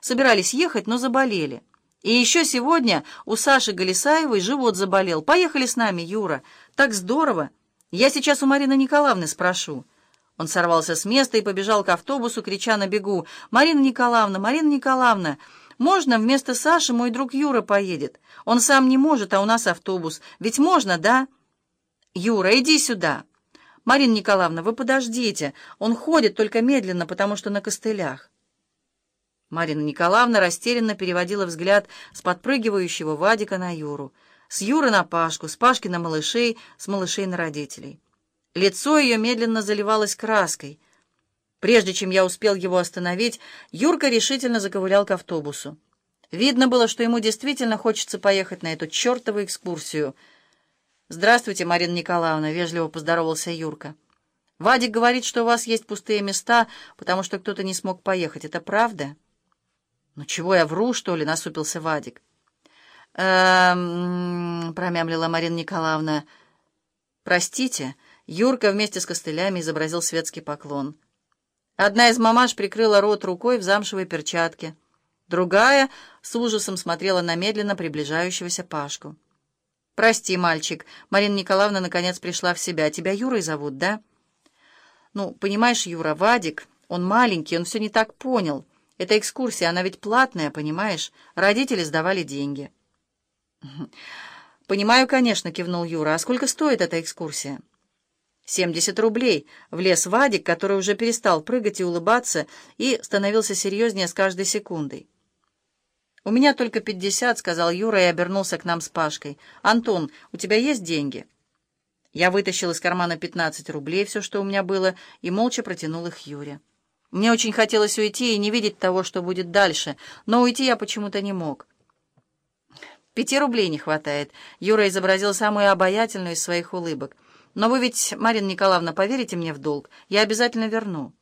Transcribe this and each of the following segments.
Собирались ехать, но заболели. И еще сегодня у Саши Галисаевой живот заболел. Поехали с нами, Юра. Так здорово. Я сейчас у Марины Николаевны спрошу». Он сорвался с места и побежал к автобусу, крича на бегу. «Марина Николаевна, Марина Николаевна, можно вместо Саши мой друг Юра поедет? Он сам не может, а у нас автобус. Ведь можно, да?» «Юра, иди сюда!» «Марина Николаевна, вы подождите. Он ходит только медленно, потому что на костылях». Марина Николаевна растерянно переводила взгляд с подпрыгивающего Вадика на Юру, с Юры на Пашку, с Пашки на малышей, с малышей на родителей. Лицо ее медленно заливалось краской. Прежде чем я успел его остановить, Юрка решительно заковылял к автобусу. Видно было, что ему действительно хочется поехать на эту чертову экскурсию. «Здравствуйте, Марина Николаевна», — вежливо поздоровался Юрка. «Вадик говорит, что у вас есть пустые места, потому что кто-то не смог поехать. Это правда?» «Ну чего я вру, что ли?» — насупился Вадик. «Эм...» — промямлила Марина Николаевна. «Простите». Юрка вместе с костылями изобразил светский поклон. Одна из мамаш прикрыла рот рукой в замшевой перчатке. Другая с ужасом смотрела на медленно приближающегося Пашку. «Прости, мальчик». Марина Николаевна наконец пришла в себя. «Тебя Юрой зовут, да?» «Ну, понимаешь, Юра, Вадик, он маленький, он все не так понял. Эта экскурсия, она ведь платная, понимаешь? Родители сдавали деньги». «Понимаю, конечно», — кивнул Юра. «А сколько стоит эта экскурсия?» «Семьдесят рублей!» — влез Вадик, который уже перестал прыгать и улыбаться, и становился серьезнее с каждой секундой. «У меня только пятьдесят», — сказал Юра и обернулся к нам с Пашкой. «Антон, у тебя есть деньги?» Я вытащил из кармана пятнадцать рублей, все, что у меня было, и молча протянул их Юре. Мне очень хотелось уйти и не видеть того, что будет дальше, но уйти я почему-то не мог. «Пяти рублей не хватает», — Юра изобразил самую обаятельную из своих улыбок — но вы ведь, Марина Николаевна, поверите мне в долг? Я обязательно верну».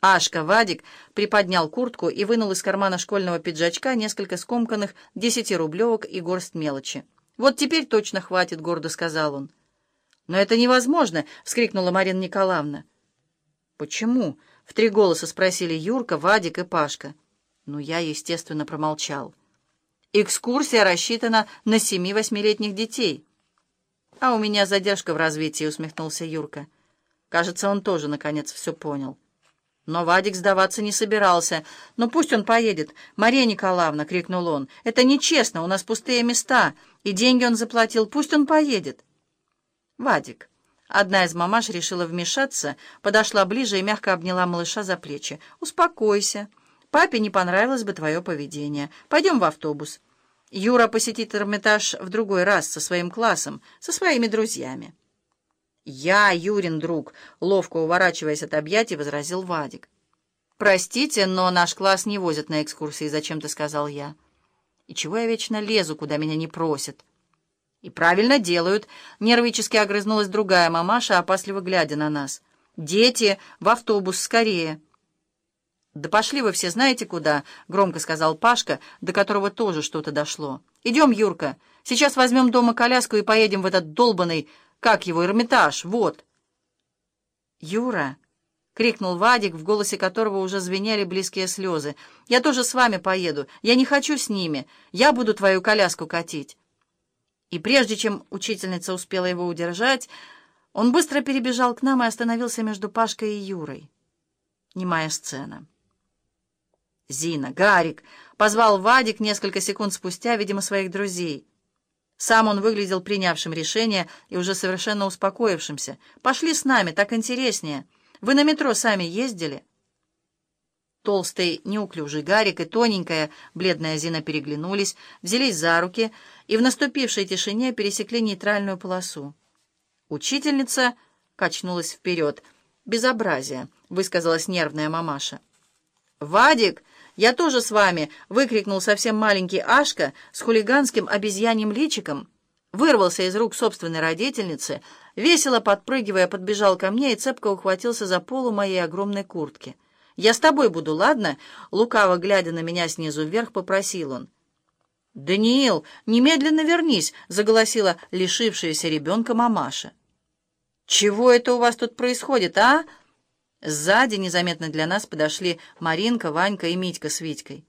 Ашка Вадик приподнял куртку и вынул из кармана школьного пиджачка несколько скомканных десятирублевок и горсть мелочи. «Вот теперь точно хватит», — гордо сказал он. «Но это невозможно!» — вскрикнула Марина Николаевна. «Почему?» — в три голоса спросили Юрка, Вадик и Пашка. Ну, я, естественно, промолчал. «Экскурсия рассчитана на семи-восьмилетних детей». «А у меня задержка в развитии», — усмехнулся Юрка. Кажется, он тоже, наконец, все понял. Но Вадик сдаваться не собирался. «Ну пусть он поедет!» «Мария Николаевна!» — крикнул он. «Это нечестно, у нас пустые места, и деньги он заплатил. Пусть он поедет!» «Вадик!» Одна из мамаш решила вмешаться, подошла ближе и мягко обняла малыша за плечи. «Успокойся. Папе не понравилось бы твое поведение. Пойдем в автобус. Юра посетит Эрмитаж в другой раз со своим классом, со своими друзьями. «Я, Юрин друг», — ловко уворачиваясь от объятий, возразил Вадик. «Простите, но наш класс не возят на экскурсии, зачем-то сказал я. И чего я вечно лезу, куда меня не просят?» «И правильно делают», — нервически огрызнулась другая мамаша, опасливо глядя на нас. «Дети, в автобус, скорее!» «Да пошли вы все знаете куда», — громко сказал Пашка, до которого тоже что-то дошло. «Идем, Юрка, сейчас возьмем дома коляску и поедем в этот долбанный, как его, Эрмитаж, вот». «Юра!» — крикнул Вадик, в голосе которого уже звенели близкие слезы. «Я тоже с вами поеду. Я не хочу с ними. Я буду твою коляску катить». И прежде чем учительница успела его удержать, он быстро перебежал к нам и остановился между Пашкой и Юрой. Немая сцена. «Зина, Гарик!» — позвал Вадик несколько секунд спустя, видимо, своих друзей. Сам он выглядел принявшим решение и уже совершенно успокоившимся. «Пошли с нами, так интереснее. Вы на метро сами ездили?» Толстый, неуклюжий Гарик и тоненькая, бледная Зина переглянулись, взялись за руки и в наступившей тишине пересекли нейтральную полосу. Учительница качнулась вперед. «Безобразие!» — высказалась нервная мамаша. «Вадик!» «Я тоже с вами!» — выкрикнул совсем маленький Ашка с хулиганским обезьяньим личиком, вырвался из рук собственной родительницы, весело подпрыгивая, подбежал ко мне и цепко ухватился за полу моей огромной куртки. «Я с тобой буду, ладно?» — лукаво глядя на меня снизу вверх, попросил он. «Даниил, немедленно вернись!» — заголосила лишившаяся ребенка мамаша. «Чего это у вас тут происходит, а?» Сзади незаметно для нас подошли Маринка, Ванька и Митька с Витькой.